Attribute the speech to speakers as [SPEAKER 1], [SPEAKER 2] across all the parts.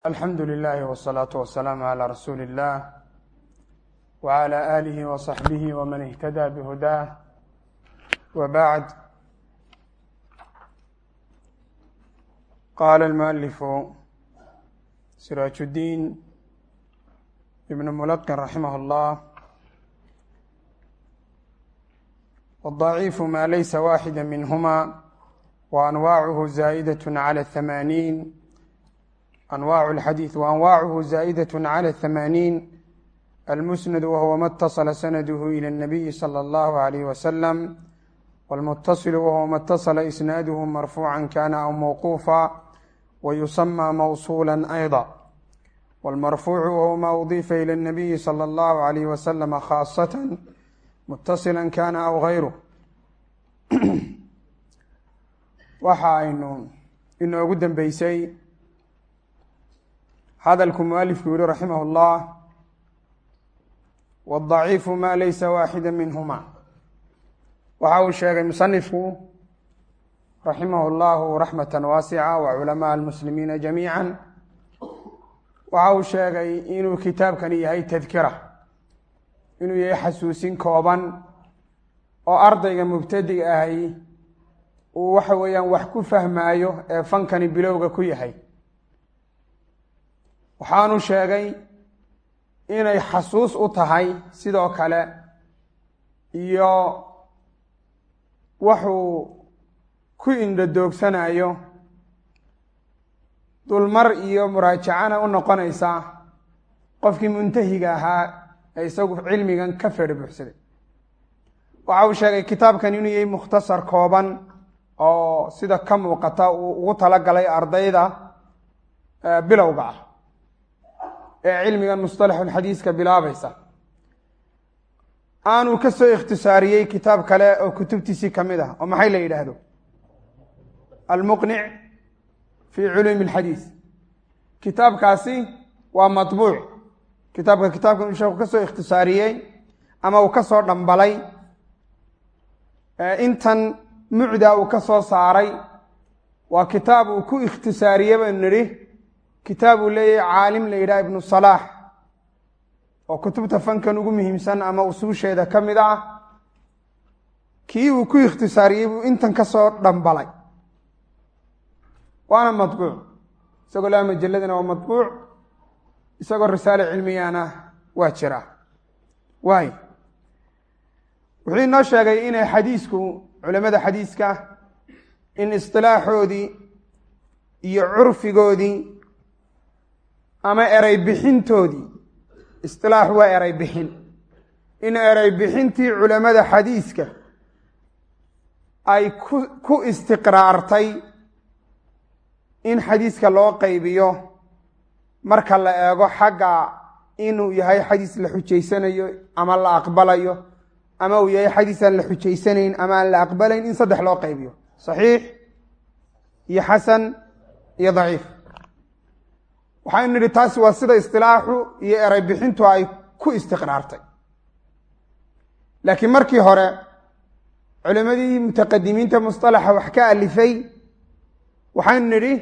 [SPEAKER 1] alxamdu lilahi wsalaatu wasalaamu calaa rasuuli illah wcala aalihi wasaxbihi wman ihtadaa bihudaah wa bacd qaala almualifu siraaj اddiin ibn mulaqin raximah اllah wadaciifu ma laysa waaxida minhuma wa anwaacuhu zaa'idaة clى hamaaniin أنواع الحديث وأنواعه زائدة على الثمانين المسند وهو ما اتصل سنده إلى النبي صلى الله عليه وسلم والمتصل وهو ما اتصل إسناده مرفوعا كان أو موقوفا ويسمى موصولا أيضا والمرفوع وهو ما أضيف إلى النبي صلى الله عليه وسلم خاصة متصلا كان أو غيره waxa aynu inoogu dambeysay hadalku mualifku yihi raximah اllah wadaciifu ma laysa waaxida minhuma. Waxa uu sheegay musanifku raximah اllahu raxmata waasica wa culamaa almuslimiina jamiica waxa uu sheegay inuu kitaabkani yahay tadkira inuu yahay xasuusin kooban oo ardayga mubtadiga ahi uu waxa weeyaan wax ku fahmaayo ee fankani bilowga ku yahay waxaanu sheegay inay xasuus u tahay sidoo kale iyo waxuu ku indhodoogsanayo dulmar iyo muraajacana u noqonaysa qofkii muntahiga ahaa ee isagu cilmigan ka fedha buuxsaday waxa uu sheegay kitaabkan inuu yahay mukhtasar kooban oo sida ka muuqata uu ugu talagalay ardayda bilowga ah ee cilmiga mustalaxulxadiiska bilaabaysa aanuu ka soo ikhtisaariyey kitaab kale oo kutubtiisii ka mid ah oo maxay la yidhaahdo? Almuqnic fi culuumi alxadiis. Kitaabkaasi waa matbuuc. Kitaabka kitaabkan inu sheekhu ka soo ikhtisaariyey ama uu ka soo dhambalay intan mucda uu ka soo saaray waa kitaab uu ku ikhtisaariyey baynu nidhi kitaab uu leeyahay caalim la yidhaha ibnu salaax oo kutubta fankan ugu muhiimsan ama usuusheeda ka mid ah kii uu ku ikhtisaariyey buu intan ka soo dhambalay. Waana maطbuuc isagoo laa majaladana waa maطbuuc isagoo risaale cilmiyana waa jira. Waay. Wuxuu inoo sheegay inay xadiisku culamada xadiiska in isilaaxoodii iyo curfigoodii ama erey bixintoodii isilaax waa erey bixin. In erey bixintii culamada xadiiska ay ku ku istiqraartay in xadiiska loo qaybiyo marka la eego xagga inuu yahay xadiis la xujaysanayo ama la aqbalayo ama uu yahay xadiis aan la xujaysanayn ama aan la aqbalayn in saddex loo qaybiyo. Saxiix iyo xasan iyo daciif waxaynu nidhi taasi waa sida istilaaxu iyo erey bixintu ay ku istiqraartay. Laakiin markii hore culimadii mutaqadimiinta musطalaxa wax ka alifay waxaynu nidhi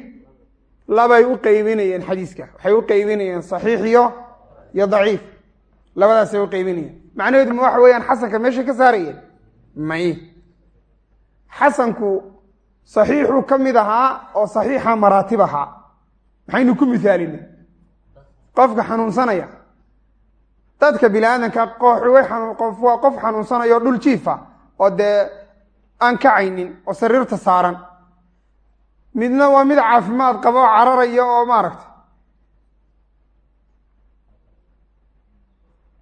[SPEAKER 1] labay u qeybinayeen xadiiska waxay u qeybinayeen saxiix iyo iyo daciif. Labadaasay u qeybinayeen macnaheedu ma waxa weeyaan xasanka meeshay ka saarayeen? May. Xasanku saxiixuu ka mid ahaa oo saxiixa maraatib ahaa maxaynu ku misaalinay? Qofka xanuunsanaya. Dadka bini aadanka qof waa qof xanuunsanaya oo dhul jiifa oo dee aan kacaynin oo sariirta saaran. Midna waa mid caafimaad qaba oo cararaya oo maaragta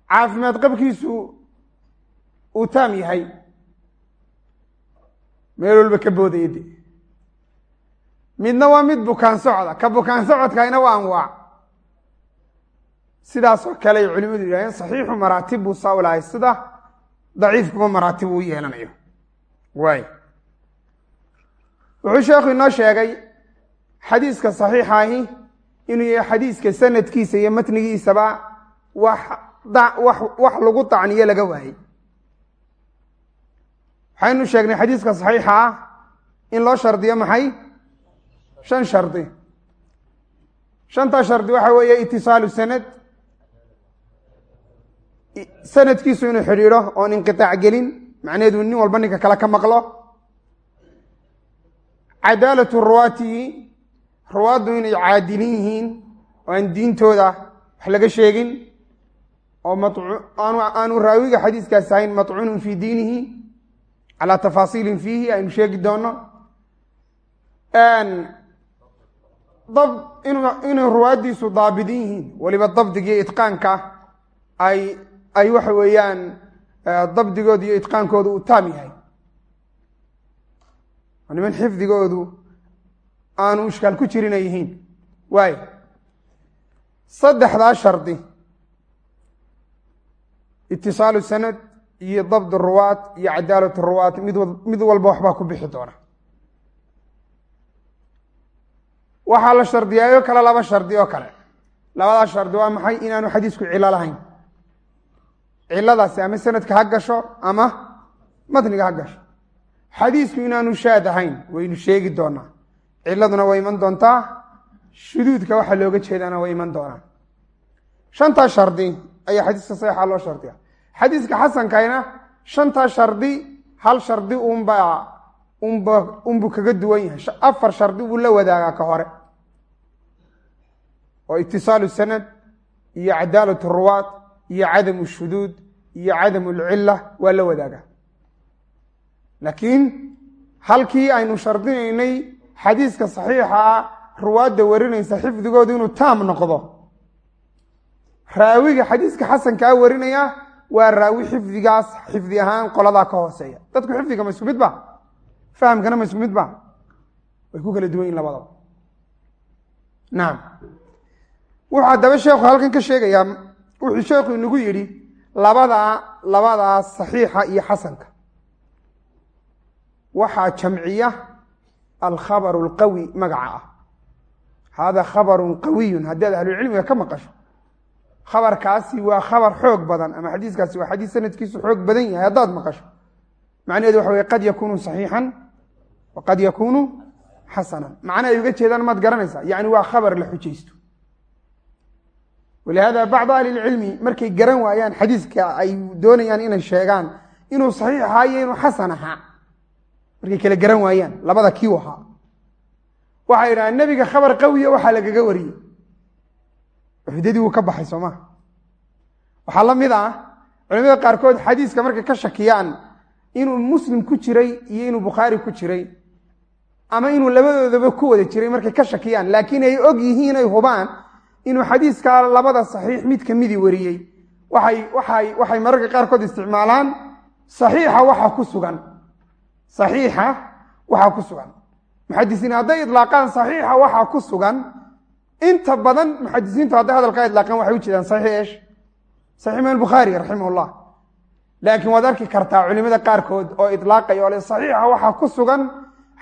[SPEAKER 1] caafimaad qabkiisu uu taam yahay. Meel walba ka boodaya de midna waa mid bukaan socda. Ka bukaan socodkayna waa. Anwaac sidaasoo kale ay culimadu yidhahdeen saxiixu maraatib buu saa sida daciifkuba maraatib uu yeelanayo. Waay. Wuxuu sheekhu inoo sheegay xadiiska saxiixahi inuu yahay xadiiska sanadkiisa iyo matnigiisaba wax wax lagu dacniyo laga waayey. Waxaynu sheegnay xadiiska saxiixa ah in loo shardiyo maxay shan shardi. Shantaa shardi waxa weeye itisaalu sanad. Sanadkiisu inuu xidhiidho oon inqiaac gelin macnaheedu nin walba ninka kale ka maqlo. Cadaalatu ruwaati ruwaaddu inay caadilin yihiin oo aan diintooda wax laga sheegin oo aanu raawiga xadiiskaas ahayn maطcuunun fii diinihi calaa tafaasiilin fiihi aynu sheegi doono dab inay ruwaaddiisu daabidin yihiin. Weliba dabdiga iyo itqaanka ay ay waxa weeyaan dabdigooda iyo itqaankooda uu taam yahay. Niman xifdigoodu aanu ishkaal ku jirina yihiin. Waay saddexdaa shardi itisaalu sanad iyo dabd ruwaat iyo cadaalat ruwaat mid walba waxbaa ku bixi doona waxaa la shardiyaayo kale laba shardi oo kale. Labadaa shardi waa maxay? Inaanu xadiisku cilo lahayn. Ciladaasi ama sanadka ha gasho ama matniga ha gasho. Xadiisku inaanu shaad ahayn waynu sheegi doonaa. Ciladuna way iman doontaa. Shuduudka waxaa looga jeedaana way iman doonaa. Shantaa shardi ayaa xadiiska saxiixa loo shardiya xadiiska xasankayna shantaa shardi hal shardi unbaa unba unbuu kaga duwan yahay. Afar shardi buu la wadaagaa ka hore oo itisaalu sanad iyo cadaalat ruwaat iyo cadamu shuduud iyo cadamu lcila waa la wadaagaa. Laakiin halkii aynu shardinaynay xadiiska saxiixa ruwaadda warinaysa xifdigoodu inuu taam noqdo. Raawiga xadiiska xasankaa warinaya waa raawi xifdigaas xifdi ahaan qoladaa ka hooseeya. Dadku xifdiga ma isku mid ba? Fahamkana ma isku mid ba? Way ku kala duwan yihiin labadaba. Nacam wuxuu haddaba sheekhu halkan ka sheegayaa wuxuu sheekhu inagu yidhi labadaa labadaa saxiixa iyo xasanka. Waxaa jamciya alkhabaru alqawi magaca ah. Hada khabarun qawiyun haddii aad ahlucilmiga ka maqasho. Khabarkaasi waa khabar xoog badan ama xadiiskaasi waa xadiis sanadkiisu xoog badan yahay haddaad maqasho. Macnaheedu waxa wey qad yakunu saxiixan wa qad yakunu xasanan. Macna ay uga jeedaan maad garanaysaa yacni waa khabar la xujaysto walihada bacdu ahli lcilmi markay garan waayaan xadiiska ay doonayaan inay sheegaan inuu saxiix ahaa iyo inuu xasan ahaa markay kala garan waayaan labada kiu ahaa waxay idhahaan nebiga khabar qawiya waxaa lagaga wariyey xudadii wuu ka baxay soo maa waxaa la mid ah culamada qaarkood xadiiska markay ka shakiyaan inuu muslim ku jiray iyo inuu bukhaari ku jiray ama inuu labadoodaba ku wada ka shakiyaan laakiin ay og inuu xadiiskaa labada saxiix mid kamidii wariyey. Waxay mararka qaarkood isticmaalaan saxiixa waxa ku sugan. Saxiixa waxaa ku sugan. Muxadisiin hadday idlaaqaan saxiixa waxaa ku sugan inta badan muxadisiintu hadday hadalkaa idlaaqaan waxay u jeedaan saxiix saxiix imaam bukhaari raximah llah laakiin waad arki kartaa culimada qaarkood oo idlaaqaya oo le saxiixa waxaa ku sugan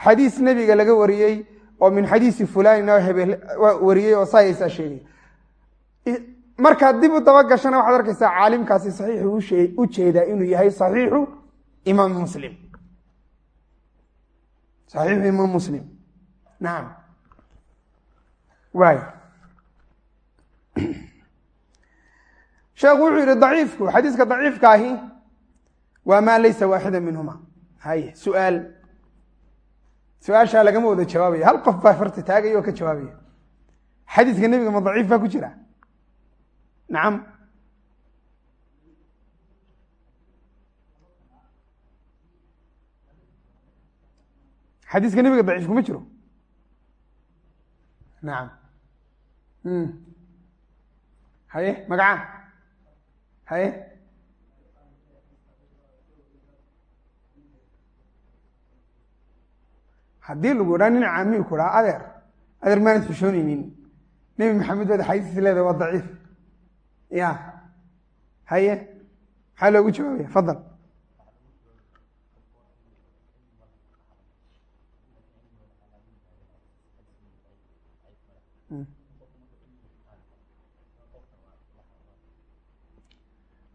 [SPEAKER 1] xadiis nebiga laga wariyey oo min xadiisi fulanin oo hebel wariyey oo saayaysaa sheegay markaad dib u dabagashana waxaad arkaysaa caalimkaasi saxiixu u jeedaa inuu yahay saxiixu imaam muslim. Saxiixu imaam muslim. Nacam waay sheekhu wuxuu yihi daciifku xadiiska daciifka ahi waa maa laysa waaxida minhuma haye su'aal. Su'aashaa lagama wada jawaabaya. Hal qof baa farta taagaya ka jawaabaya. Xadiiska nebiga ma daciif baa ku jira nacam xadiiska nebiga daciif kuma jiro. Nacam haye magaca. Haye. Haddii lagu dhaa nin caamiyu ku dhaa adeer. Adeer maanad xushoonaynin nebi maxamed baad xadiis leeda waa daciif ya. Haye. Maxaa loogu jawaabaya fadal.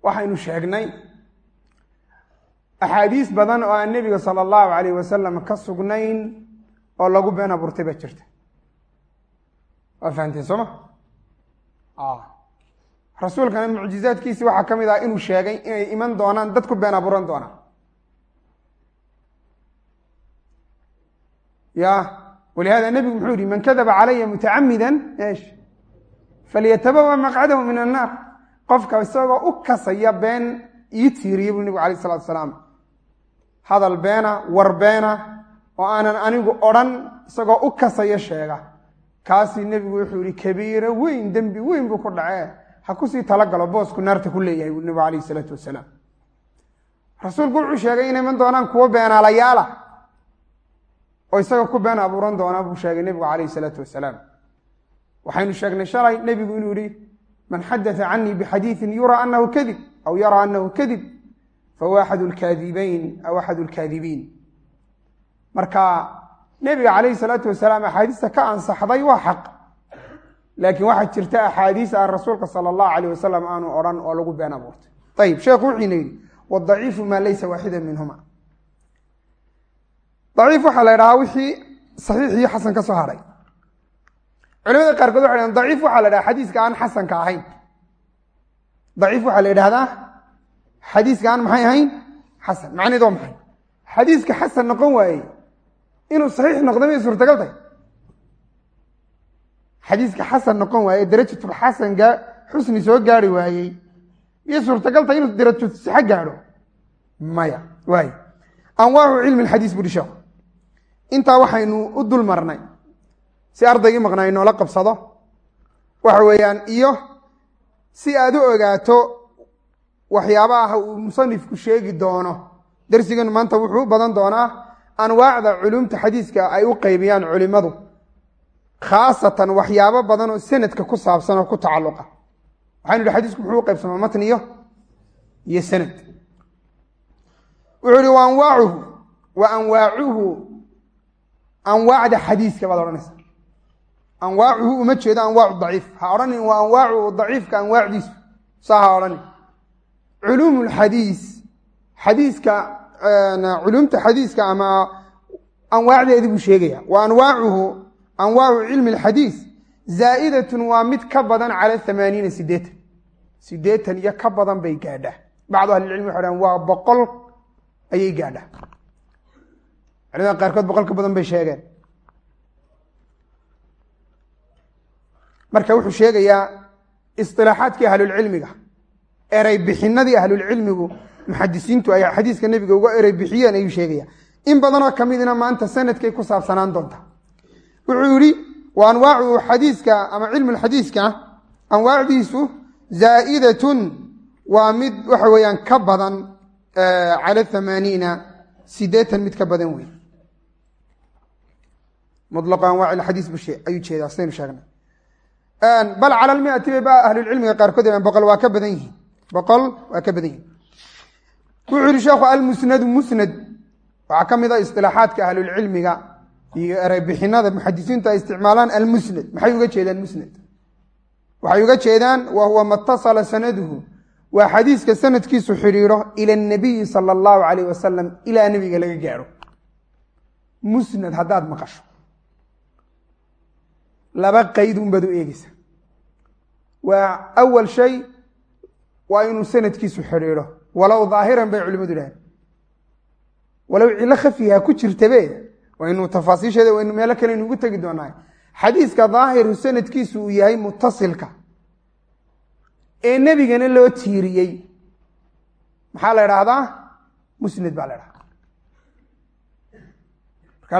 [SPEAKER 1] Waxaynu sheegnay axaadiis badan oo aan nebiga sala allahu alayh wasalam ka sugnayn oo lagu been abuurtay baa jirta. Waa fahamteen soo ma rasuulkana mucjizaadkiisi waxaa ka mid ah inuu sheegay inay iman doonaan dad ku been abuuran doonaan. Ya walihada nebigu muxuu yihi man kadaba calaya mutacamida esh falyatabawa maqcadahu min annaar. Qofka isagoo u kasaya been ii tiiriya buu nebigu alayh isalatu asalaam hadal beena war beena oo aanan anigu odrhan isagoo u kasaya sheega. Kaasi nebigu wuxuu yihi kabiiro weyn dembi weyn buu ku dhacee ha ku sii talagalo boosku naarta ku leeyahay buu nebigu alayh isalaatu wasalaam rasuulku wuxuu sheegay inay iman doonaan kuwo beenaalayaala. Oo isaga ku been abuuran doonaa buu sheegay nebigu calayh isalaatu wasalaam waxaynu sheegnay shalay nebigu inuu yihi man xadaa canii bixadiiin yura anahu kadib aw yara anahu kadib fahuwa axad lkaadibeyn aw axad lkaadibiin marka nebiga calayhi salaatu wasalaam axaadiista ka ansaxday waa xaq laakiin waxaa jirta axaadiis aan rasuulka sala allahu alayh wasalam aanu odhan oo lagu been abuurtay. Ayib sheekhu wuxuuna yidhi wadaciifu maa laysa waaxida minhuma daciif waxaa la ydhahaa wixii saxiix iyo xasan ka soo hadhay culimada qaarkood waxay dhahan daciif waxaa la dhaha xadiiska aan xasanka ahayn. Daciif waxaa la yidhahdaa xadiiska aan maxay ahayn? Xasan. Macnaheed waa maxay? Xadiiska xasan noqon waayey inuu saxiix noqdo miyay suurtagal tahay xadiiska xasan noqon waaye darajatul xasanka xusni soo gaari waayey. Miyay suurtagal tahay inuu darajatu sixa gaadho maya waay. Anwaacu cilmi xadiis buri sheekhu intaa waxaynu u dul marnay si ardaygii maqnaa inoola qabsado waxa weeyaan iyo si aad u ogaato waxyaabaha uu musanifku sheegi doono. Darsigeenu maanta wuxuu u badan doonaa anwaacda culumta xadiiska ay u qaybiyaan culimmadu khaasatan waxyaabo badan oo sanadka ku saabsan oo ku tacalluqa. Waxaynu ihi xadiisku muxuu qaybsamaa matniyo iyo sanad. Wuxuu ihi wa anwaacuhu wa anwaacuhu anwaacda xadiiska baad odhanaysa anwaacuhu uma jeedo anwaacu daciif. Ha odhanin waa anwaacu daciifka anwaacdiisu. Saa ha odhanin. Culuum lxadiis xadiiska culumta xadiiska ama anwaacdeedii buu sheegaya wa anwaacuhu anwaacu cilmi alxadiis zaa'idatun waa mid ka badan cala amaaniina sideetan sideetan iyo ka badan bay gaadhaa bacdu ahlicilmi waxay dhahan waa boqol ayay gaadhaa culimada qaarkood boqol ka badan bay sheegeen marka wuxuu sheegayaa isilaaxaadkii ahlulcilmiga erey bixinadii ahlulcilmigu muxadisiintu ay xadiiska nebiga uga erey bixiyeen ayuu sheegaya in badanoo kamidna maanta sanadkay ku saabsanaan doonta wuxuu yihi wa anwaacu xadiiska ama cilmu xadiiska anwaacdiisu zaa'idatun waa mid waxa weeyaan ka badan cala amaaniina sideetan mid ka badan wey mulaqu anwaac xadiis ayuu jeedaa sidaynu sheegnay. Bal cala lmiati bay ba ahlulcilmiga qaarkood boqol waa ka badan yihiin. Boqol waa ka badan yihiin wuxuu yihi sheekhu almusnadu musnad. Waxaa ka mid a isilaaxaadka ahlulcilmiga iyo ereybixinada muxadisiintu ay isticmaalaan almusnad. Maxay uga jeedaan musnad? Waxay uga jeedaan wa huwa matasala sanaduhu. Waa xadiiska sanadkiisu xidhiidho ila nabiyi sala allahu calayh wasalam ilaa nebiga laga gaaro. Musnad haddaad maqasho. Laba qayd unbaad u eegeysa waa awal shay waa inuu sanadkiisu xidhiidho. Walow daahiran bay culimadu dhahen walow cilo khafiha ku jirtabe waynu tafaasiisheeda waynu meelo kale inugu tegi doonaa xadiiska daahiru sanadkiisu uu yahay mutasilka ee nebigana loo tiiriyey maxaa la idhaahdaa musnad baa la idhahdaa marka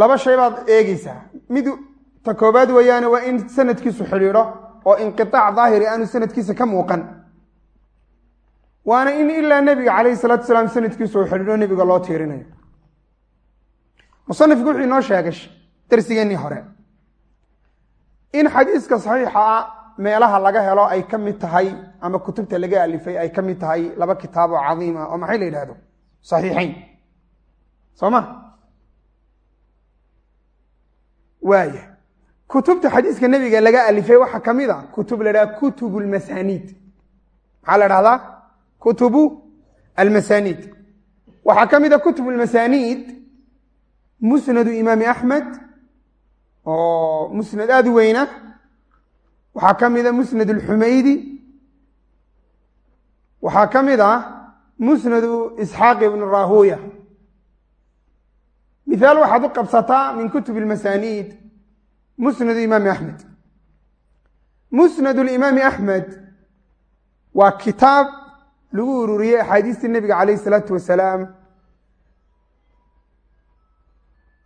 [SPEAKER 1] laba shay baad eegeysaa mid ta koobaad weeyaane waa in sanadkiisu xidhiidho oo inqiaac daahiri aanu sanadkiisa ka muuqan waana in ilaa nebiga calayhi salaatu salaam sanadkiisu uu xidhiidho nebiga loo tiirinayo musanifku wuxuu inoo sheegay darsigeennii hore. In xadiiska saxiixa ah meelaha laga helo ay ka mid tahay ama kutubta laga alifay ay ka mid tahay laba kitaab oo cadiim ah oo maxay la yidhahdo saxiixayn. Soo ma? Waaya kutubta xadiiska nebiga laga alifay waxaa ka mid a kutub la dhaha kutub lmasaniid maxaa la dhahdaa kutubu almasaniid waxaa ka mid a kutub lmasaniid musnadu imaami axmed oo musnad aada u weyna waxaa ka mida musnad alxumaydi waxaa ka mid ah musnadu isxaaq ibnu rahuya mithaal waxaad u qabsataa min kutub almasaniid musnadu imaami axmed musnad limaami axmed waa kitaab lagu ururiyey axaadiistii nebiga calayh isalaatu wasalaam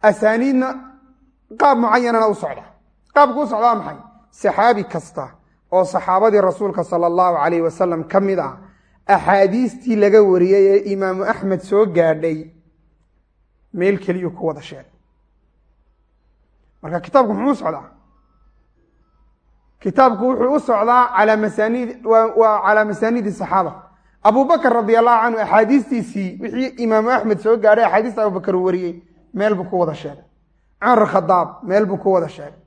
[SPEAKER 1] asaaniidna qaab mucayanana u socda. Qaabku u socda waa maxay? Saxaabi kasta oo saxaabadii rasuulka sala allahu calayh wasalam ka mid ah axaadiistii laga wariyey ee imaamu axmed soo gaadhay meel keliyuu ku wada sheegay. Marka kitaabku muxuu u socdaa? Kitaabku wuxuu u socdaa alaa masaanid waa calaa masaaniidi saxaaba. Abu bakr radi allahu canhu axaadiistiisii wixii imaamu axmed soo gaadhay axaadiista abubakar wariyey meel buu ku wada sheegay. Cumar khadaab meel buu ku wada sheegay.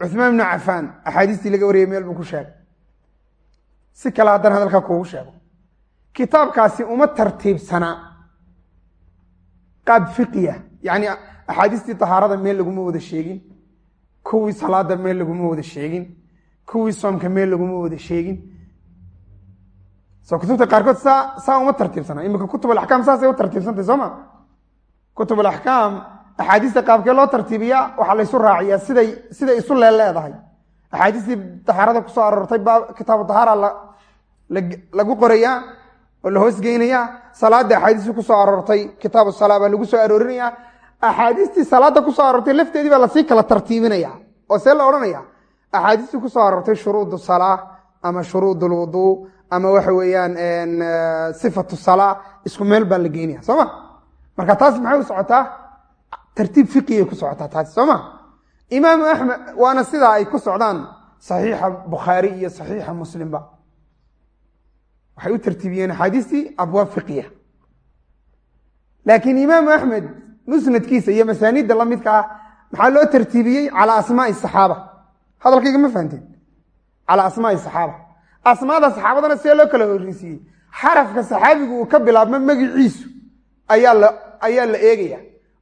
[SPEAKER 1] Cuثmaan ibnu cafaan axaadiistii laga wariyey meel buu ku sheegay. Si kale haddana hadalkaa kuugu sheego. Kitaabkaasi uma tartiibsanaa qaab fiqiya yani axaadiistii tahaarada meel laguma wada sheegin kuwii salaada meel laguma wada sheegin kuwii soomka meel laguma wada sheegin so kutubta qaarkood saa saa uma tartiibsana. Imika kutub alaxkaam saasay u tartiibsantay soo ma? Kutub alaxkaam axaadiista qaabkee loo tartiibiyaa waxaa laysu raaciyaa siday siday isu leeleedahay axaadiistii tahaarada ku soo aroortay baa kitaabu tahaara lagu qorayaa oo la hoosgeynayaa salaada axaadiistii ku soo aroortay kitaabu salaa baa lagu soo aroorinayaa. Axaadiistii salaada ku soo aroortay lafteedii baa la sii kala tartiibinaya oo see la odhanaya axaadiistii ku soo aroortay shuruudu salaa ama shuruud lwuduu ama waxa weeyaan sifatu salaa isku meel baa la geynaya soo ma? Marka taas maxay u socotaa? Tartiib fiqigay ku socotaa taasi soo ma? Imaamu axmed waana sidaa ay ku socdaan saxiixa bukhaari iyo saxiixa muslimba. Waxay u tartiibiyeen axaadiistii abwaab fiqiya laakiin imaamu axmed musnadkiisa iyo masaaniidda la midka ah maxaa loo tartiibiyey? Calaa asmaai saxaaba. Hadalkayga ma fahanteen calaa asmaai saxaaba asmaada saxaabadana see loo kala horreysiiyey xarafka saxaabigu uu ka bilaabmo magiciisu ayaa la eegaya.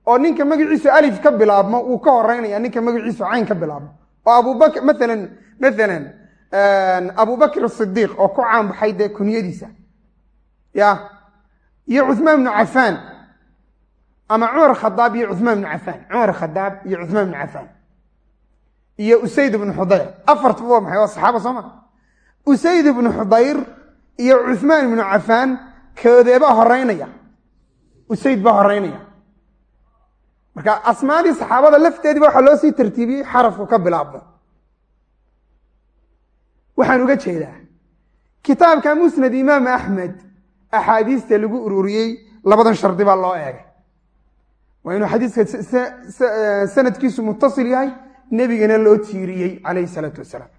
[SPEAKER 1] Oo ninka magiciisu alif ka bilaabmo uu ka horeynaya ninka magiciisu cayn ka bilaabmo. Oo abubak maalan maalan abubakr asidiiq oo ku caanbaxay dee kunyadiisa. Ya? Iyo cuhmaan bnu cafaan. Ama cumar khadaab iyo cumaan bnu cafaan. Cumar khadaab iyo cuhmaan bnu cafaan. Iyo usayd bnu xudayr afartaba waa maxay? Waa saxaaba soo ma? Usayd bnu xudayr iyo cuثmaan ibnu cafaan koodeebaa horeynaya usayd baa horeynaya marka asmaadii saxaabada lafteediiba waxaa loo sii tartiibiyey xarafku ka bilaabmo. Waxaan uga jeedaa kitaabka musnad imaam axmed axaadiista lagu ururiyey labadan shardi baa loo eegay. Waa inuu xadiiska sanadkiisu mutasil yahay nebigana loo tiiriyey calayhi salaatu wasalaam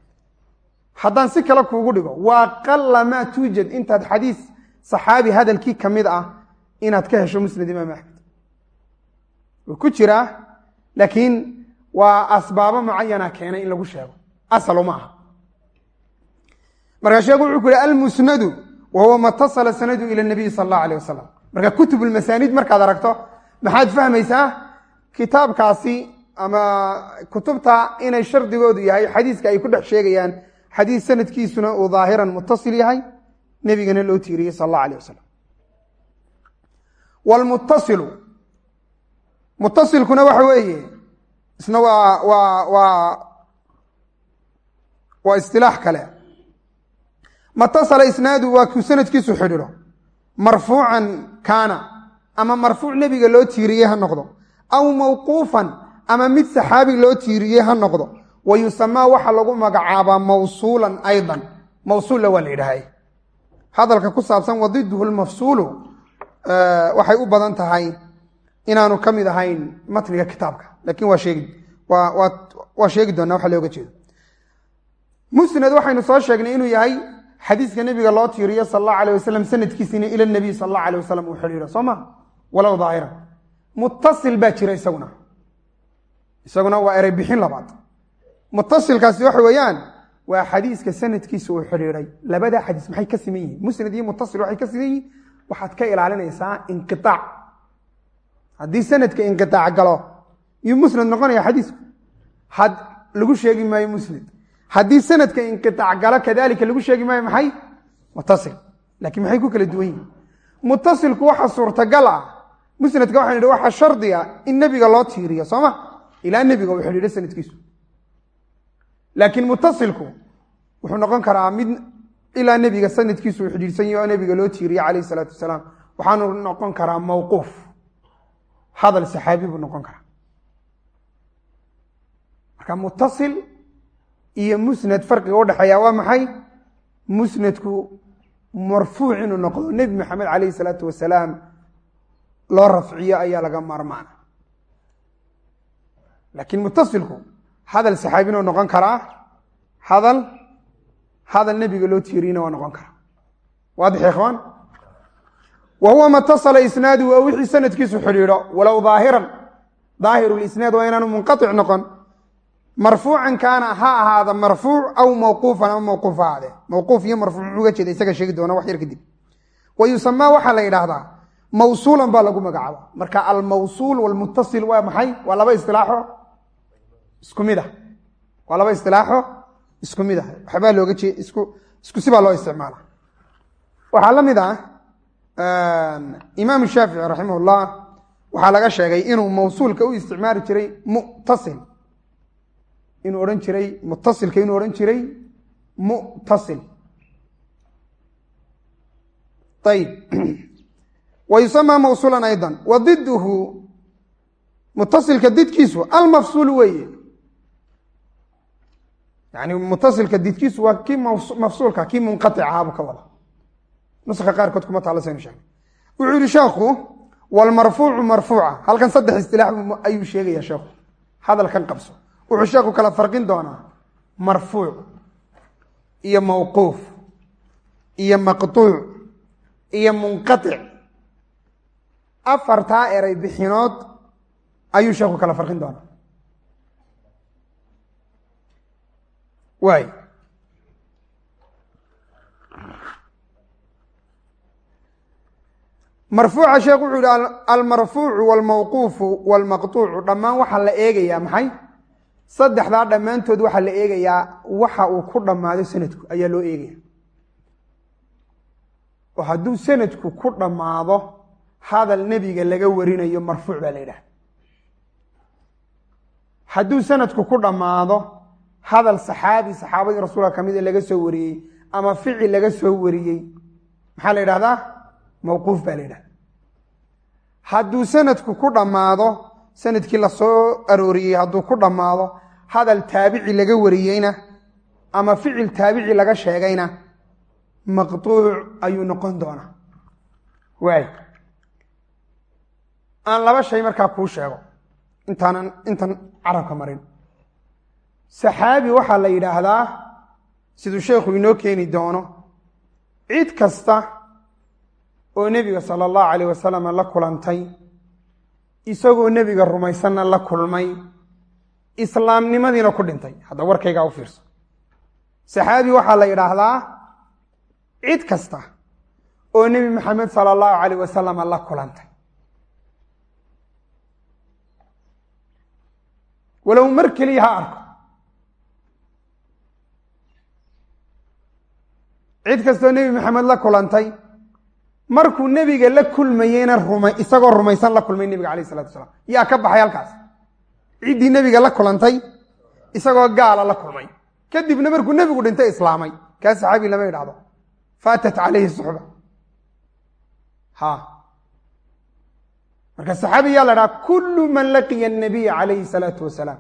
[SPEAKER 1] haddaan si kale kuugu dhigo waa qala maa tuujad intaad xadiis saxaabi hadalkii ka mid ah inaad ka hesho musnad imaam axmed. Wuu ku jiraa laakiin waa asbaabo mucayana keenay in lagu sheego. Asal uma aha. Markaa sheekhu wuxuu ku yihi almusnadu wa huwa matasala sanadu ila nabiyi sal allahu alayh wasalam marka kutub lmasaaniid markaad aragto maxaad fahmaysaa kitaabkaasi ama kutubta inay shardigoodu yahay xadiiska ay ku dhex sheegayaan xadiis sanadkiisuna uu daahiran mutasil yahay nebigana loo tiiriyey sal allahu alayh wasalam wlmuttasilu muttasilkuna waxa weeye isna waa waa waa waa istilaax kale. Matasala isnaadu waa kuu sanadkiisu xidhiidho. Marfuucan kaana ama marfuuc nebiga loo tiiriyey ha noqdo. Aw mawquufan ama mid saxaabi loo tiiriyey ha noqdo wa yusamaa waxa lagu magacaabaa mawsuulan aydan. Mawsuulla waa la yidhahay hadalka ku saabsan wadiduhu lmafsuulu waxay u badan tahay inaanu ka mid ahayn matniga kitaabka. Lakin waa sheegi waa sheegi doonaa waxa looga jeedo. Musnad waxaynu soo sheegnay inuu yahay xadiiska nebiga loo tiiriyo sal allahu alayh wasalam sanadkiisina ila nabiy sal allahu alayh wasalam uu xidhiiro soo ma walow daahira. Muttasil baa jira isaguna. Isaguna waa erey bixin labaad muttasilkaasi waxa weeyaan waa xadiiska sanadkiisa uu xidhiiray labada xadiis maxay ka siman yihiin? Musnad iyo muttasil waxay ka siman yihiin. Waxaad ka ilaalinaysaa inqiaac haddii sanadka inqiaac galo yuu musnad noqonaya xadiisku had lagu sheegi maayo musnad. Haddii sanadka inqiaac galo kadalika lagu sheegi maayo maxay? Mutasil. Laakiin maxay ku kala duwan yihiin mutasilku waxa suurtagal ah. Musnadka waxaan idhi waxaa shardiga in nebiga loo tiiriyo sooma ilaa nebiga uu xidhiidho sanadkiisu laakiin mutasilku wuxuu noqon karaa mid ilaa nebiga sanadkiisu uu xidhiidhsan yahi oo nebiga loo tiiriye calayh isalaatu wasalaam. Waxaanu noqon karaa mawquuf. Hadal saxaabi buu noqon karaa. Marka mutasil iyo musnad farqiga udhexeeya waa maxay? Musnadku marfuuc inuu noqdo. Nebi maxamed calayhi salaatu wasalaam loo rafciyo ayaa laga maarmaana. Laakiin mutasilku hadal saxaabina noqon karaa hadal hadal nebiga loo tiiriyna waa noqon karaa waadix ikhwaan wa huwa matasala isnaadu waa wixii sanadkiisu xidhiidho walow daahiran. Daahiru lisnaad waa inaanu munqatic noqon. Marfuucan kaana ha ahaada marfuuc aw mawquufan ama mawquuf ha ahaadee mawquuf iyo marfuuc uga jeeda isaga sheegi doona wax yar kadib. Wa yusamaa waxaa la yidhaahdaa mawsuulan baa lagu magacaaba marka almawsuul walmutasil waa maxay? Waa laba istilaaxo isku mid ah waa laba istilaaxo isku mid ah waxbaa looga jee isku isku sibaa loo isticmaala. Waxaa la mid ah imaam shaafici raximah waxaa laga sheegay inuu mawsuulka u isticmaali jiray mutasil. Inuu odhan jiray mutasilka inuu odhan jiray mutasil. Ayib wa yusamaa mawsuulan ayضa wa diduhu mutasilka didkiisu almafsuul weeye yani mutasilka didkiisu waa kii mafsuulka kii munqaic ahaabu ka wada. Nuska qaarkood kuma taala saynu sheegay. Wuxuu yihi sheekhu wlmarfuucu marfuuca. Halkan saddex istilaax ayuu sheegaya sheekhu hadalkan qabso. Wuxuu sheekhu kala farqin doonaa marfuuc iyo mawquuf iyo maqtuuc iyo munqaic afartaa eray bixinood ayuu sheekhu kala farqin doonaa waay marfuuca sheekh wuxuu yihi almarfuucu walmawquufu walmaqtuucu. Dhammaan waxaa la eegayaa maxay? Saddexdaa dhammaantood waxaa la eegayaa waxa uu ku dhammaado sanadku ayaa loo eegaya oo hadduu sanadku ku dhammaado hadal nebiga laga warinayo marfuuc baa la yidhaha hadduu sanadku ku dhammaado hadal saxaabi saxaabadii rasuulka ka mid ee laga soo wariyey ama ficil laga soo wariyey. Maxaa la yidhahdaa mawquuf baa la yidhahda hadduu sanadku ku dhammaado sannadkii la soo arooriyey hadduu ku dhammaado hadal taabici laga wariyeyna ama ficil taabici laga sheegayna maqtuuc ayuu noqon doonaa. Waay aan laba shay markaa kuu sheego. Intaanan intan carabka marin saxaabi waxaa la yidhaahdaa siduu sheekhu inoo keeni doono cid kasta oo nebiga sala allahu calayh wasalam la kulantay isagoo nebiga rumaysanna la kulmay islaamnimadiina ku dhintay. Hadda warkaygaa u fiirso. Saxaabi waxaa la yidhaahdaa cid kasta oo nebi maxamed sala allahu calayh wasalam la kulantay. Walow mar keliya ha arko cid kastoo nebi maxamed la kulantay markuu nebiga la kulmayeyna ruma isagoo rumaysan la kulmay nebiga alayh isalatu wasalaam. Yaa ka baxay halkaas? Ciddii nebiga la kulantay isagoo gaala la kulmay. Kadibna markuu nebigu dhintay islaamay. Kaa saxaabi lama idhahdo faatat calayhi suxba ha. Marka saxaabi yaa la dhaha kullu man laqiya anabiya calayhi salaatu wasalaam.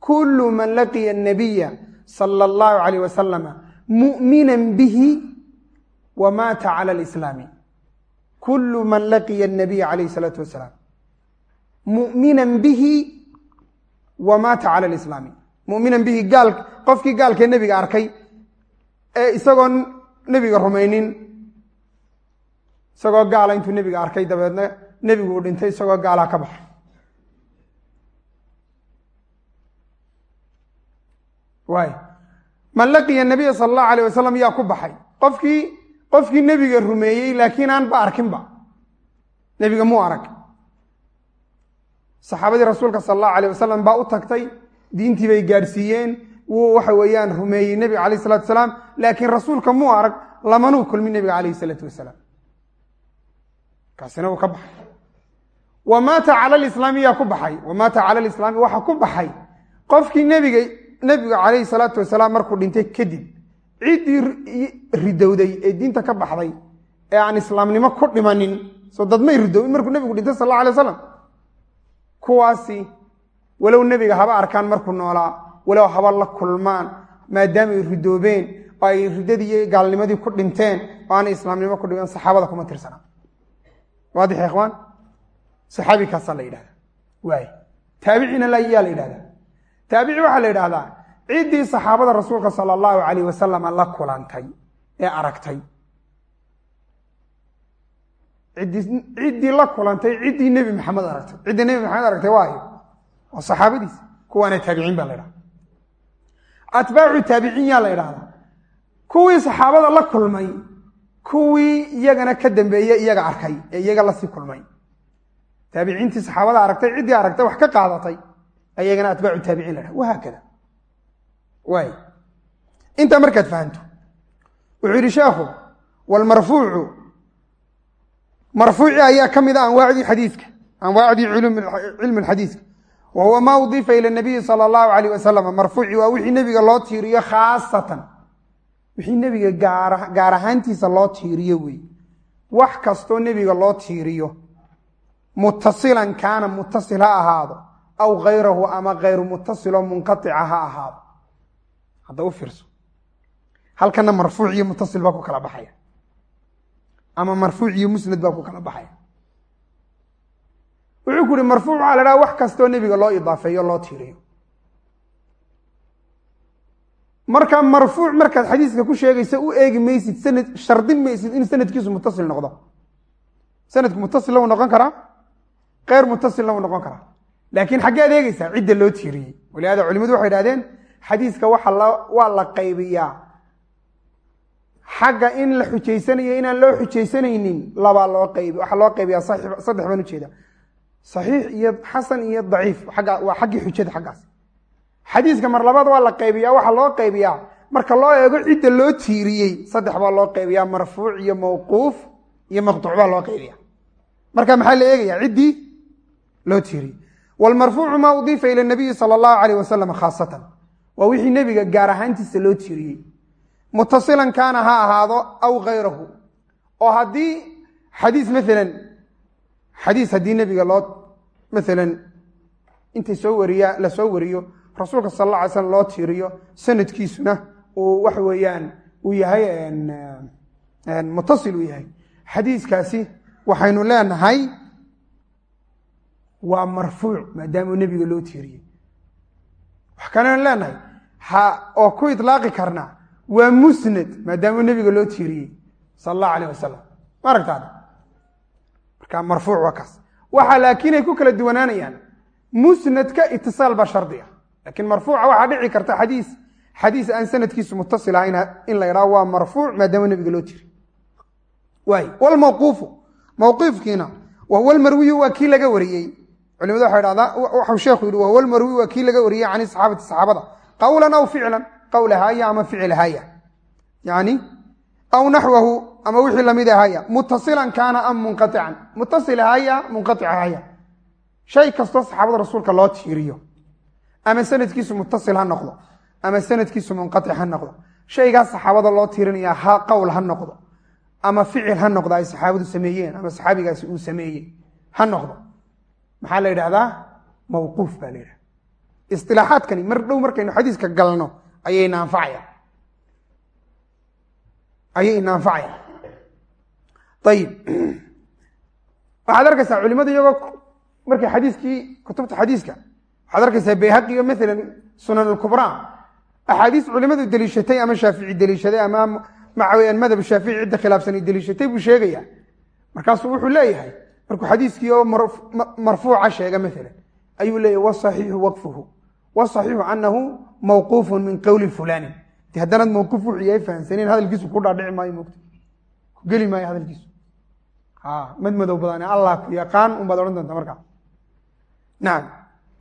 [SPEAKER 1] Kullu man laqiya anabiya sala allahu calayh wasalama mu'mina bihi wa maata cala alislaami. Kullu man laqiya anabiya calayhi salaatu wasalaam mu'minan bihi wa maata cala alislaami. Mu'minan bihi gaal qofkii gaalkee nebiga arkay ee isagoo nebiga rumaynin isagoo gaala intuu nebiga arkay dabeedna nebigu uu dhintay isagoo gaalaa ka baxay. Waay man laqiya nabiya sala allahu alayh wasalam yaa ku baxay. Qofkii qofkii nebiga rumeeyey laakiin aan ba arkinba nebiga muu arag? Saxaabadii rasuulka sal allahu alay wasalam baa u tagtay diintii bay gaadhsiiyeen. Wuu waxa weeyaan rumeeyey nebiga calayh salatu wasalaam laakiin rasuulka muu arag? Lamanuu kulmin nebiga calayhi salaatu wasalaam. Kaasina wuu ka baxay. Wa cala lislaami yaa ku baxay. Wa cala lislaami waxaa ku baxay. Qofkii nebiga nebiga calayhi salaatu wasalaam markuu dhintay kadib ciddii ridowday ee diinta ka baxday ee aan islaamnimo ku dhimanin soo dadmay ridowin markuu nebigu dhintay sal alla alay waslam kuwaasi walow nebiga haba arkaan markuu noolaa walow haba la kulmaan maadaamay ridoobeen oo ay riddadii iyo gaalnimadii ku dhinteen oo aanay islaamnimo ku dhiman saxaabada kuma tirsanaa waadix ikhwaan saxaabi kaasaa la yidhahda waay taabicina yaa la yidhahda taabici waxaa la yidhahdaa ciddii saxaabada rasuulka sala allahu calayh wasalam la kulantay ee aragtay. Ciddii la kulantay ciddii nebi maxamed aragtay. Ciddii nebi maxamed aragtay waayo. Waa saxaabadiis kuwaana taabiciin baa la ydhahda atbaacu taabiciin yaa la ydhahdaa kuwii saxaabada la kulmay kuwii iyagana ka dambeeye iyaga arkay ee iyaga la sii kulmay. Taabiciintii saxaabada aragtay ciddii aragtay wax ka qaadatay ayagana atbaacu taabiciin la wahaakada waay. Intaa markaad fahanto wuxuu yidhi sheekhu walmarfuucu marfuuci ayaa ka mid a anwaacdii xadiiska anwaacdii cilmi xadiiska wa huwa ma udifa ila nabiyi sala allahu alayh wasalam marfuuci waa wixii nebiga loo tiiriyo khaasatan. Wixii nebiga gaar ahaantiisa loo tiiriyo wey wax kastoo nebiga loo tiiriyo mutasilan kaana mutasil ha ahaado aw hayrahu ama hayru mutasiloo munqaica ha ahaado. Hadda u fiirso. Halkana marfuuc iyo mutasil baa ku kala baxaya. Ama marfuuc iyo musnad baa ku kala baxaya. Wuxuu ku uhi marfuuc waxaa la dhaha wax kastoo nebiga loo idaafeeyo loo tiiriyo marka marfuuc markaad xadiiska ku sheegaysa u eegi maysid sanad shardin maysid in sanadkiisu mutasil noqdo. Sanadku mutasilna wuu noqon karaa? Keyr mutasilna wuu noqon karaa laakiin xaggead eegeysaa cidda loo tiiriyey. Walihaada culimadu waxay idhahdeen xadiiska waa la qaybiyaa. Xagga in la xujaysanayo inaan loo xujaysanaynin labaa loo qaybi waxaa loo qaybiyaa saddex baan ujeeda saxiix iyo xasan iyo daciif waa xaggii xujada xaggaas. Xadiiska mar labaad waa la qaybiyaa waxaa loo qaybiyaa. Marka loo eego cidda loo tiiriyey saddex baa loo qaybiyaa. Marfuuc iyo mawquuf iyo maqtuuc baa loo qaybiya marka maxaa la eegaya ciddii loo tiiriyey wlmarfuucu maa udiifa ila nabiyi sala allahu alayh wasalam khaasatan. Waa wixii nebiga gaar ahaantiisa loo tiiriyey mutasilan kaana ha ahaado aw hayrahu oo haddii xadiis maalan xadiis haddii nebiga loo maalan intay soo wariya la soo wariyo rasuulka sal alla alay slam loo tiiriyo sanadkiisuna uu waxa weeyaan uu yahay mutasil uu yahay. Xadiiskaasi waxaynu leenahay waa marfuuc maadaama nebiga loo tiiriyey. Wax kalenu leenahay oo ku ilaaqi karna waa musnad maadaama nebiga loo tiiriyey sal allahu alayh wasalam ma aragtaada? Marka marfuuc waa kaas. Waxa laakiin ay ku kala duwanaanayaan musnadka itisaal baa shardi ah. Laakiin marfuuca waxaa dhici karta xadiis xadiis aan sanadkiisu mutasil ahayn in la ydhaho waa marfuuc maadaama nebiga loo tiiriy waay wlmawquufu mawqiifkiina wahuwa lmarwiyu waa kii laga wariyey culimadu waxay dhahdaa waxau sheekhu yihi wahuwa lmarwiyu waa kii laga wariyey can saxaabati saxaabada. Qawlan aw ficlan qowl ahaya ama ficil ahaya yani aw naxwahu ama wixii la mid ahaya mutasilan kaana am munqaican mutasil ahaya munqaic ahaya shay kastoo saxaabada rasuulka loo tiiriyo. Ama sanadkiisu mutasil ha noqdo. Ama sanadkiisu munqaic ha noqdo. Shaygaas saxaabada loo tiirinaya ha qowl ha noqdo. Ama ficil ha noqdo ay saxaabadu sameeyeen ama saxaabigaasi uu sameeyey. Ha noqdo maxaa la yidhahdaa mawquuf baa la yidhahda isilaaxaadkani mar dhow markaynu xadiiska galno ayay naanfacaya. Ayay naanfacaya. Ayib waxaad arkaysaa culimadu iyagoo markay xadiiskii kutubta xadiiska waxaad arkaysaa bayhaqiyo maalan sunan alkubraa axaadiis culimadu deliishatay ama shaafici deliishaday ama maxaweyaan madhab shaafici cidda khilaafsan ay deliishatay buu sheegaya markaasuu wuxuu leeyahay markuu xadiiskii oo marfuuca sheega maalan ayuu leeyahy wasaxiixu waqfuhu wasaxiixu anahu mawquufun min qowli fulani. De haddanaad mawquuf wuxuu yahay fahamsaneen hadalkiisu ku dhaadhici maayo mogta ku geli maayo hadalkiisu. Mad madow badane allah ku yaqaan unbaad odhan doonta markaa. Nacam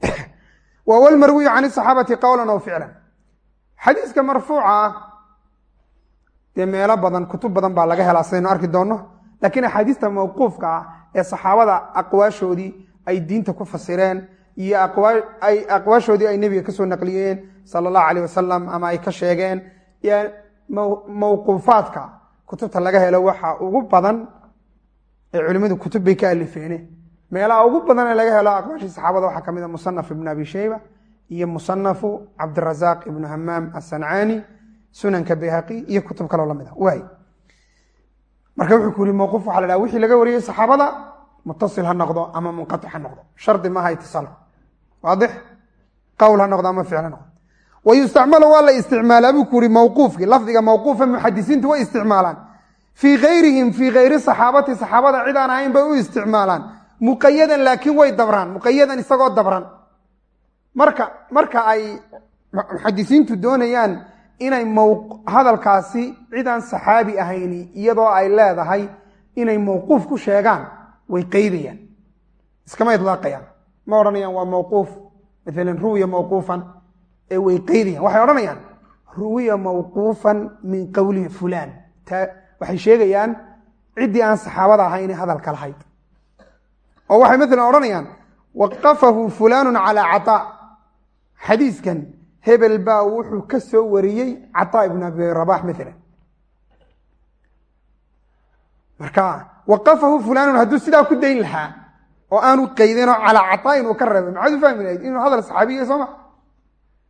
[SPEAKER 1] wa wlmarwiyu can saxaabati qowlan aw ficlan. Xadiiska marfuuca ah dee meelo badan kutub badan baa laga helaa sidaynu arki doonno laakiin axaadiista mawquufka ah ee saxaabada aqwaashoodii ay diinta ku fasireen iyo aqwaashoodii ay nebiga ka soo naqliyeen sala allahu alayh wasalam ama ay ka sheegeen mawquufaadka kutubta laga helo waxa ugu badan ee culimmadu kutub bay ka alifeene. Meelaha ugu badan ee laga helo aqwaashii saxaabada waxaa ka mid a musanaf ibn abi sheyba iyo musanafu cabdirazaaq ibnu hamaam asancaani sunanka bayhaqi iyo kutub kaloo la mid a waay marka wuxuu ku yiri mawquuf waxa wixii laga wariyey saxaabada mutasil ha noqdo ama munqatic ha noqdo. Shardi maaha itisaal waadix? Qowl ha noqdo ama ficil ha noqdo. Wayustacmalu waa la isticmaalaa buu ku mawquufkii lafdiga mawquufa muxadisiintu way isticmaalaan. Fii kayrihim fii kayri saxaabati saxaabada cid aan ahayn bay u isticmaalaan. Muqayadan laakiin way dabraan muqayadan isagoo dabran. Marka marka ay muxadisiintu doonayaan inay hadalkaasi cid aan saxaabi ahayni iyadoo ay leedahay inay mawquuf ku sheegaan way qeydayaan iskama idlaaqayaan. Ma odhanayaan waa mawquuf. Maalan ruwiya mawquufan ee way qeydayaan waxay odhanayaan ruwiya mawquufan min qowli fulaan. Waxay sheegayaan ciddii aan saxaabada ahayni hadalka lahayd. Oo waxay maalan odhanayaan waqafahu fulaanu calaa cataa. Xadiiskan hebel baa wuxuu ka soo wariyey cataa ibn abi rabax maalan marka waqafahu fulaanun hadduu sidaa ku dayn lahaa oo aanu qeydinoo calaa cataa inuu ka reebay maxaad u fahmi lahayd inuu hadal saxaabiya sooma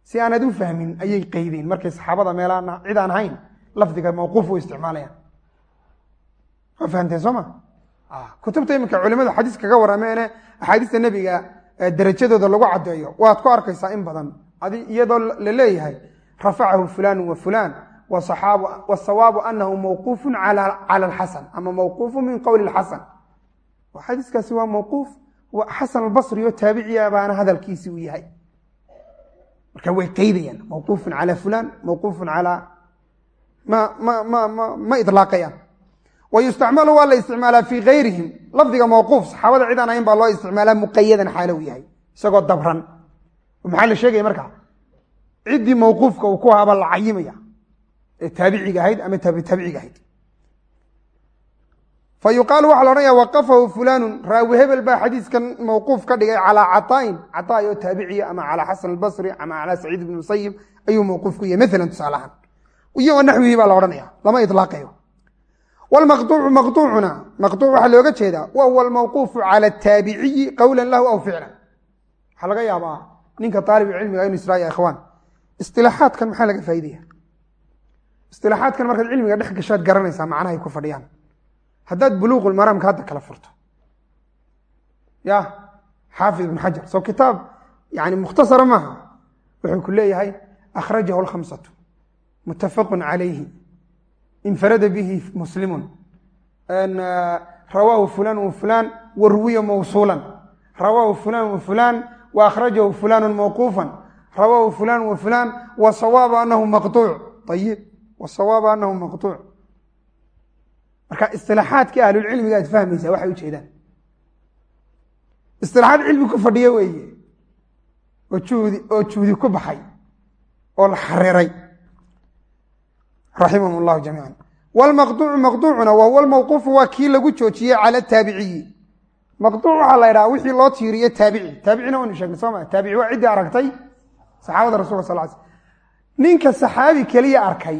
[SPEAKER 1] si aanad u fahmin ayay qeydeen markay saxaabada meelaan cid aan hayn lafdiga mawquuf u isticmaalayaan waa fahamteen soo ma kutubta iminka culimadu xadiis kaga warameene axaadiista nebiga derajadooda lagu caddeeyo. Waad ku arkaysaa in badan iyadoo la leeyahay rafacahu fulaanu wa fulaan wasawaabu anahu mawquufu cala alxasan ama mawquufu min qowli xasan xadiiskaasi waa mawquuf xasan albasri oo taabiciya baana hadalkiisi uu yahay. Marka way qeydayaan mawquufun cala fulaan mawquufun calaa ma ilaaqayaan wayustacmalu waa la isticmaalaa fii kayrihim lafdiga mawquuf saxaabada cid aan ahayn baa loo isticmaalaa muqayadan xaalo u yahay isagoo dabran maxaa la sheegaya marka? Ciddii mawquufka uu ku haaba la cayimaya ee taabiciga ahayd ama taabitaabiciga ahayd. Fa yuqaalu waxaa la odhanaya waqafahu fulanu raawi hebel baa xadiiskan mawquuf ka dhigay calaa caطaa'in caطaa'i oo taabiciya ama calaa xasan albasri ama calaa saciid ibn musayib ayuu mawquuf ku yahay maalan tusaale ahaan. Iyagoo naxwihii baa la odhanaya lama ilaaqayo wlmaqtuucu maqtuucuna maqtuuc waxaa looga jeedaa wa huwa almawquufu cala ataabiciyi qowla lahu aw ficlan. Waxaa laga yaabaa ninka aalib cilmiga inu israa ikhwaan isilaaxaadkan maxaa laga faa'idaya isilaaxaadkan markaad cilmiga dhex gashaad garanaysaa macnahay ku fadhiyaan. Haddaad buluuqulmaraamka hadda kala furto. Ya xaafid ibn xajar. Soo kitaab yani mukhtasara maaha wuxuu ku leeyahay akhrajahu lkhamsatu mutafaqu calayhi infarada bihi muslimun. Rawaahu fulan wa fulan wa mawsuulan rawaahu fulan wa fulan wa akhrajahu fulanu mawquufan rawaahu fulan wa fulan wa sawaabu anahu maqtuuc ayib wa sawaabu anahu maqtuuc marka isilaaxaadkii ahlulcilmiga aad fahmaysaa waxay ujeedaan isilaaxaad cilmi ku fadhiya weeye oo juudi oo juudi ku baxay oo la xariray raximahum allahu jamiica wlmaqطuucu maqطuucuna wa huwa lmawquufu waa kii lagu joojiyey cala taabiciyi maqطuuc waxaa la ydhaha wixii loo tiiriye taabici. Taabicina waynu sheegnay soo ma? Taabici waa ciddii aragtay saxaabada rasulka sal sl ninka saxaabi keliya arkay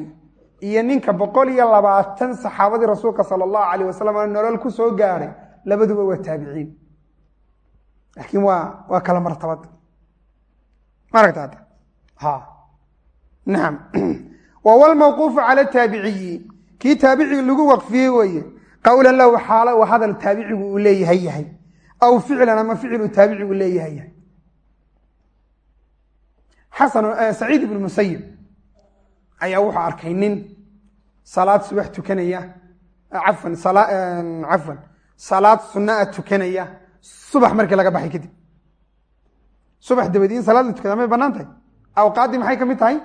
[SPEAKER 1] iyo ninka boqol iyo labaatan saxaabadii rasuulka sala allahu alayh wasalam nolol ku soo gaadhay labaduba waa taabiciin. Laakiin waa waa kala martabad. Ma aragta hadda? Ha. Nacam wa huwa lmawquufu cala taabiciyi. Kii taabicii lagu waqfiyey weeye qowlan lahu xaalo uu hadal taabicigu uu leeyahay yahay aw ficlan ama ficiluu taabicigu leeyahay yahay xasan saciid ibnu musayib ayaa wuxuu arkay nin salaad subax tukanaya cafan cafwan salaad sunaa tukanaya subax markii laga baxay kadib subax dabadi in salaad la tukada may bannaan tahay awqaaddii maxay ka mid tahay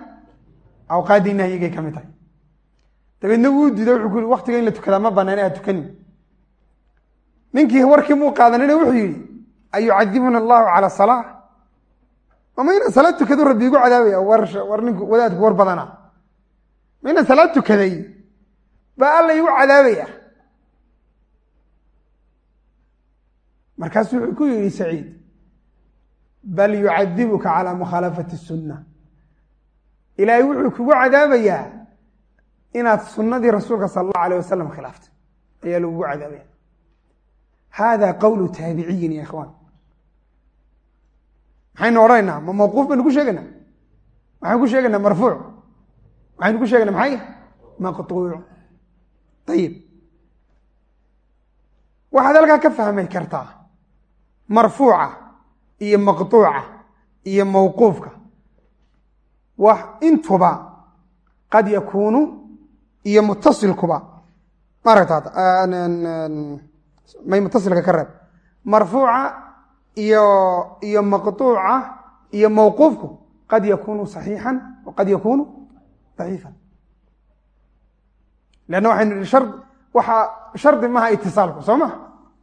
[SPEAKER 1] awqaaddii nahyigay ka mid tahay dabeedna wuu diiday wuxuu ku yii waktiga in la tukadaa ma banaane ha tukanin ninkii warkii muu qaadanina wuxuu yidhi ayucadibuna allahu calaa salaa mamaynan salaad tukadu rabbi igu cadaabaya war ninku wadaadku war badana. Mayna salaad tukaday baa alla igu cadaabaya. Markaasu wuxuu ku yidhi saciid bal yucadibuka calaa mukhaalafati sunna ilaahay wuxuu kugu cadaabayaa inaad sunnadii rasuulka sal allahu alayh wasalam khilaaftay ayaa lagugu cadaabaya hada qowlu taabiciyin ya ikhwaan maxaynu odhanaynaa ma mawquuf baynu ku sheegaynaa waxaynu ku sheegaynaa marfuuc waxaynu ku sheegaynaa maxay maqطuuc ayib waxaad halkaa ka fahmi kartaa marfuuca iyo maqطuuca iyo mawquufka wax intuba qad yakuunu iyo mutasilkuba maaragta may mutasilka ka reeb. Marfuuca iyo iyo maqطuuca iyo mawquufku qad yakunu صaxiixan wa qad yakunu daciifan. Lanna waxaynu nihi shar waxaa shardi maha itisaalku soo ma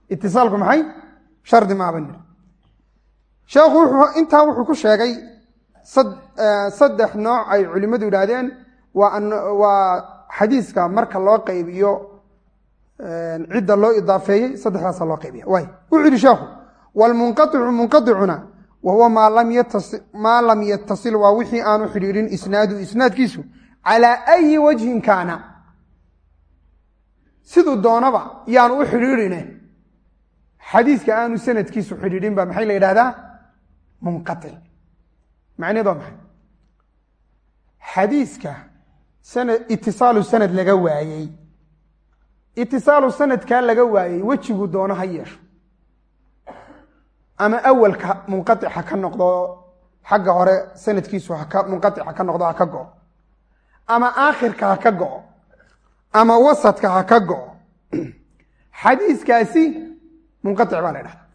[SPEAKER 1] itisaalku maxay? Shardi maha ban nihi sheekhu wuxuu intaa wuxuu ku sheegay saddex nooc ay culimmadu yidhaahdeen waa waa xadiiska marka loo qaybiyo cidda loo idaafeeyey saddexdaasa loo qaybiya. Waay wuxuu yihi sheekhu wlmunqaicu munqaicuna wa huwa maa lam yatasil waa wixii aanu xidhiirin isnaadu isnaadkiisu calaa ayi wajhin kaana. Siduu doonaba yaanu u xidhiirine xadiiska aanu sanadkiisu xidhiidhin ba maxay la yidhahdaa munqaic macneed waa maxay? Xadiiska itisaalu sanad laga waayey itisaalu sanadkaa laga waayey wejigu doono ha yeesho. Ama awalka munqaic ha ka noqdo xagga hore sanadkiisu munqaic ha ka noqdo ha ka go'o ama aakhirka ha ka go'o ama wasadka ha ka go'o xadiiskaasi munqaic baa la dhahda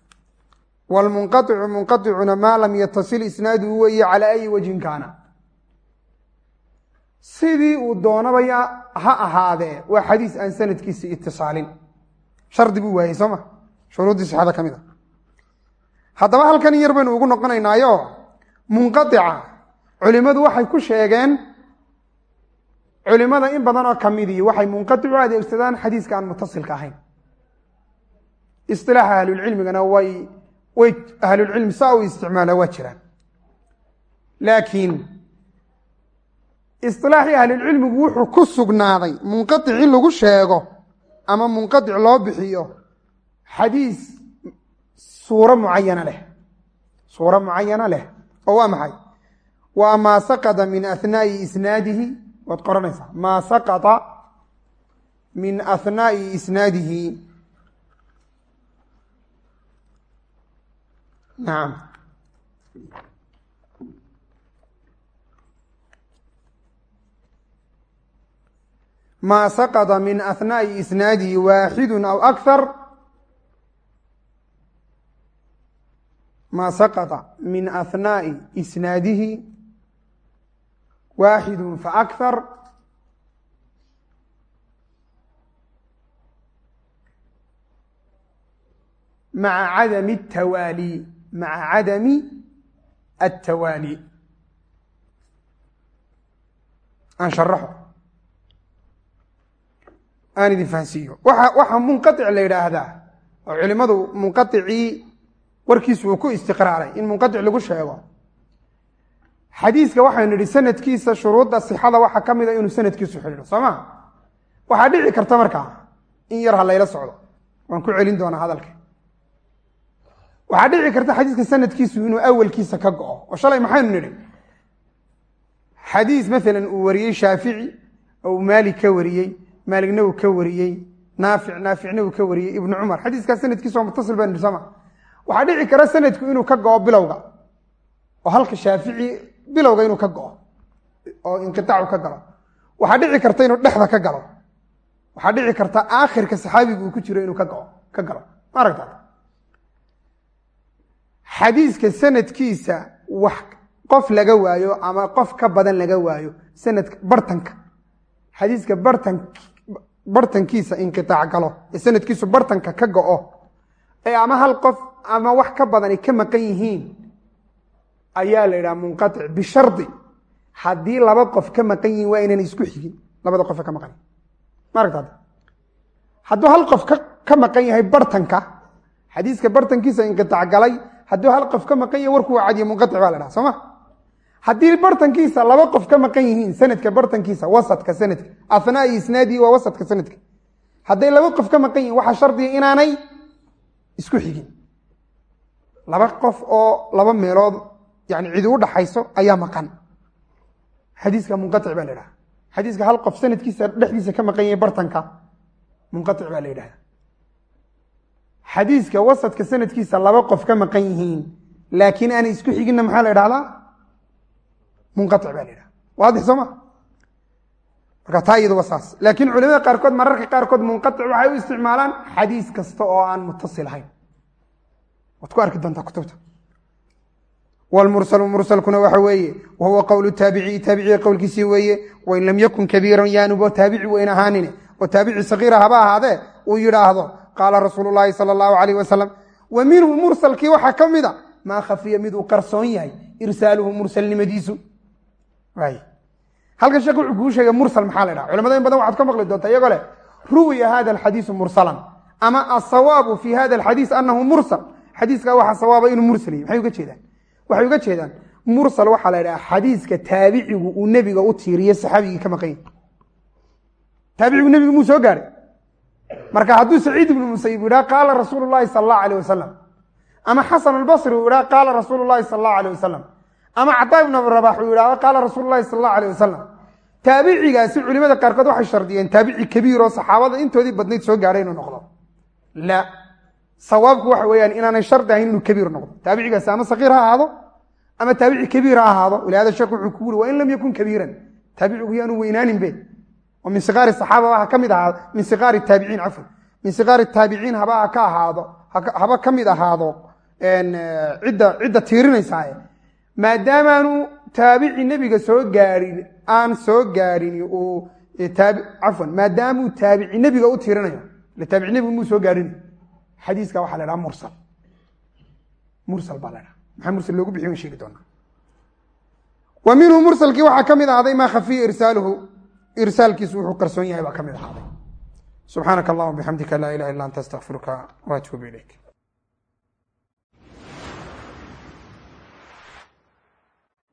[SPEAKER 1] wlmunqaicu munqaicuna maa lam yatasil isnaaduhu weeye calaa ayi wajhin kaana sidii uu doonabaya ha ahaadee waa xadiis aan sanadkiisa itisaalin shardi buu waayey soo ma? Shuruuddii sixada ka mid a haddaba halkan yar baynu ugu noqonaynaayo munqaica culimmadu waxay ku sheegeen culimmada in badan oo kamidii waxay munqaic u adeegsadaan xadiiska aan mutasilka ahayn. Isilaaxa ahlulcilmigana way way ahlulcilmi saa u isticmaala waa jiraan. Laakiin isilaaxii ahlulcilmigu wuxuu ku sugnaaday munqaic in lagu sheego ama munqaic loo bixiyo xadiis suuro mucayana leh. Suuro mucayana leh. Oo waa maxay? Waa maa saqada min ahnaa'i isnaadihi. Waad qoranaysaa. Maa saqata min ahnaa'i isnaadihi. Nacam maa saqada min ahnaa'i isnaadihi waaxidu aw akthar maa saqطa min ahnaaءi isnaadihi waaxidu faakthar maca cadami الtawaali maca cadami الtawaali aan sharaxo aan idin fahansiiyo waa waxaa munqaic la yidhaahdaa oo culimadu munqaicii warkiisu uu ku istiqraaray in munqaic lagu sheego. Xadiiska waxaynu nidhi sanadkiisa shuruudda sixada waxaa ka mida inuu sanadkiisu xidhiidho soo ma? Waxaa dhici karta markaa in yar ha layla socdo. Waan ku celin doonaa hadalka. Waxaa dhici karta xadiiska sanadkiisu inuu awalkiisa ka go'o oo shalay maxaynu nidhi xadiis maalan uu wariyey shaafici oo uu maalik ka wariyey maaligna uu ka wariyey naafic naaficna uu ka wariyey ibnu cumar. Xadiiskaas sanadkiisa waa mutasil nidhi sooma waxaa dhici kara sanadku inuu ka go'o bilowga oo halka shaafici bilowga inuu ka go'o oo inqiaacu ka galo. Waxaa dhici karta inuu dhexda ka galo. Waxaa dhici karta aakhirka saxaabigu uu ku jiro inuu ka goo ka galo. Ma aragta xadiiska sanadkiisa wax qof laga waayo ama qof ka badan laga waayo sanadka bartanka. Xadiiska bartan bartankiisa inqiaac galo sanadkiisu bartanka ka go'o ee ama hal qof ama wax ka badan ka maqan yihiin ayaa la yidhaha munqatic bishardi. Haddii laba qof ka maqan yihiin waa inaan isku xigin labada qofe ka maqan. Ma aragta hadda hadduu hal qof ka maqan yahay bartanka xadiiska bartankiisa inqiaac galay hadduu hal qof ka maqan yahay warkuu cadiyo munqaic baa la dhaha soo ma haddii bartankiisa laba qof ka maqan yihiin sanadka bartankiisa wasadka sanadka anaa iyo isnaadii waa wasadka sanadka. Hadday laba qof ka maqan yihiin waxaa shardiga inaanay isku xigin. Laba qof oo laba meelood yani cidi u dhaxayso ayaa maqan. Xadiiska munqaic baa la dhaha xadiiska hal qof sanadkiisa dhexdiisa ka maqan yahay bartanka munqaic baa la yidhahda xadiiska wasadka sanadkiisa laba qof ka maqan yihiin laakiin aanay isku xiginna maxaa la idhahdaa munqaic baa la yidhahda waadix soo ma marka taa iyaduba saas. Laakiin culimada qaarkood mararka qaarkood munqaic waxay u isticmaalaan xadiis kasta oo aan mutasil ahayn. Waad ku arki doontaa kutubta. Wlmursalu mursalkuna waxa weeye wa huwa qowlu taabiciyi taabiciga qowlkiisii weeye wain lam yakun kabiiran yaanubo taabici weyn ahaanine oo taabici sakiira haba ahaadee uu yidhaahdo qaala rasuulu sala allahu alayh wasalam wa minhu mursalkii waxaa ka mida maa khafiya miduu qarsoon yahay irsaaluhu mursalnimadiisu halkan sheekh wuxuu kuu sheegay mursal maxaa la dhaha culamada in badan waxaad ka maqli doontaa iyagoo leh ruwiya hada alxadiisu mursalan ama asawaabu fi hada alxadiis anahu mursal. Xadiiska waxaa sawaaba inuu mursal yahy maxay uga jeedaan. Waxay uga jeedaan mursal waxaa la dhaha xadiiska taabicigu uu nebiga u tiiriye saxaabigii ka maqan yahy taabicigu nebigu muu soo gaaray? Marka hadduu saciid ibnu musayib yidhaha qaala rasuulu llahi sala allahu alayh wasalam ama xasan albasri uu yidhaha qaala rasuulu llahi sala allahu alayh wasalam ama cadaa ibn rabax uu yidhahdo qaala rasuulu llahi sala allahu alayh wasalam taabicigaasi culimada qaarkood waxay shardiyeen taabici kabiir oo saxaabada intoodii badnayd soo gaadhay inuu noqdo. La. Sawaabku waxa weeyaan inaanay shardi ahayn inuu kabiir noqdo. Taabicigaasi ama sakiir ha ahaado ama taabici kabiir ha ahaado. Walihada sheekh wuxuu ku wuri wa in lam yakun kabiiran. Taabicigu yaanu weynaaninbe oo min sikaari saxaaba ha ka mid min sikaari taabiciin cafwan. Min sikaari taabiciin haba ka ahaado haba ka mid ahaado cidda cidda tiirinaysaaye maadaamaanu taabici nebiga soo gaarin aan soo gaarin uu cafwan maadaamuu taabici nebiga u tiirinayo ile taabici nebigu muu soo gaarin? Xadiiska waxaa la dhaha mursal. Mursal baa la dhaha maxaa mursal loogu bixiy sheegi doonaa. Wa minhu mursalkii waxaa ka mid ahaaday maa khafiya irsaaluhu. Irsaalkiisu wuxuu qarsoon yahay baa ka mid ahaaday subxaanaka allahuma bixamdika laa ilaha illa anta astaqfiruka waatuubu ilayk